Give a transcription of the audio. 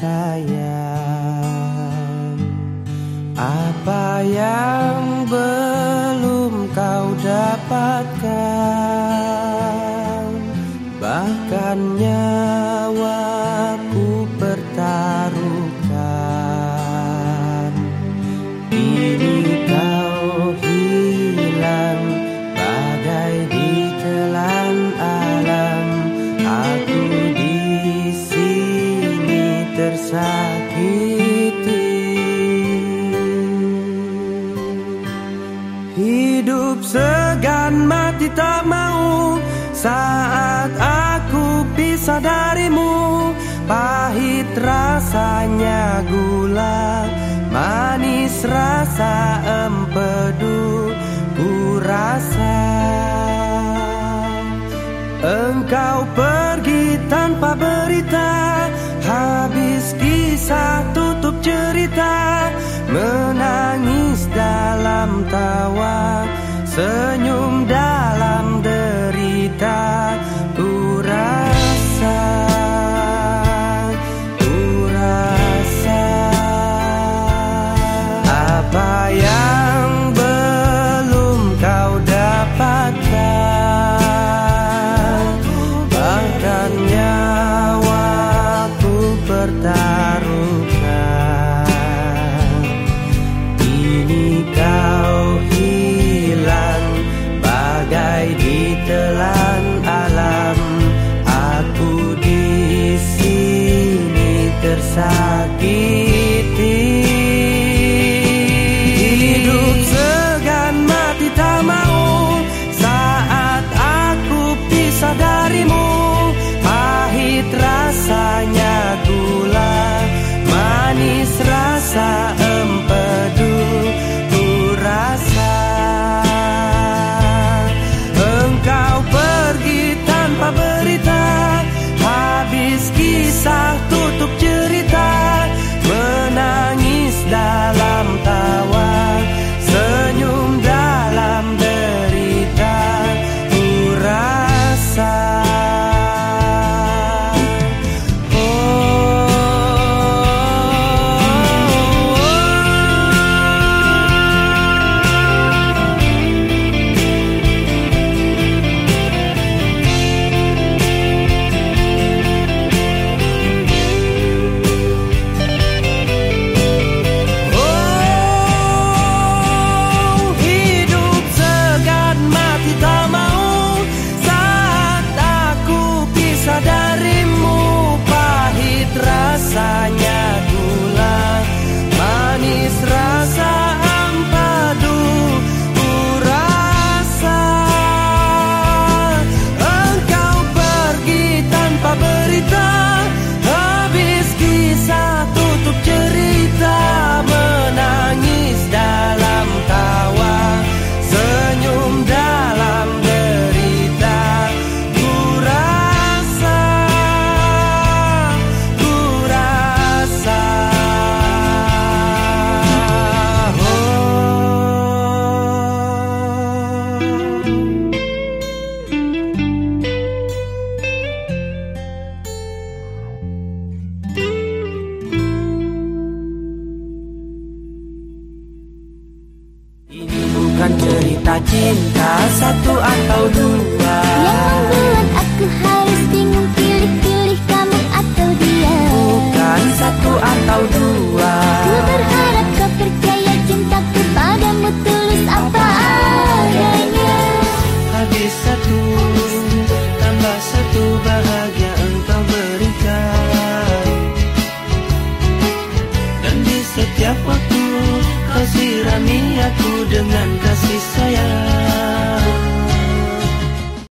sayang. Apa yang belum kau dapatkan tersakiti. Hidup segan mati tak mau. Saat aku pisah darimu Pahit rasanya gula Manis rasa empedu Ku rasa Engkau pergi tanpa berita. Habis kisah tutup cerita Menangis dalam tawa Senyum dalam side. Bukan cerita cinta satu atau dua. Yang membuat aku haus sayangi aku dengan kasih sayang.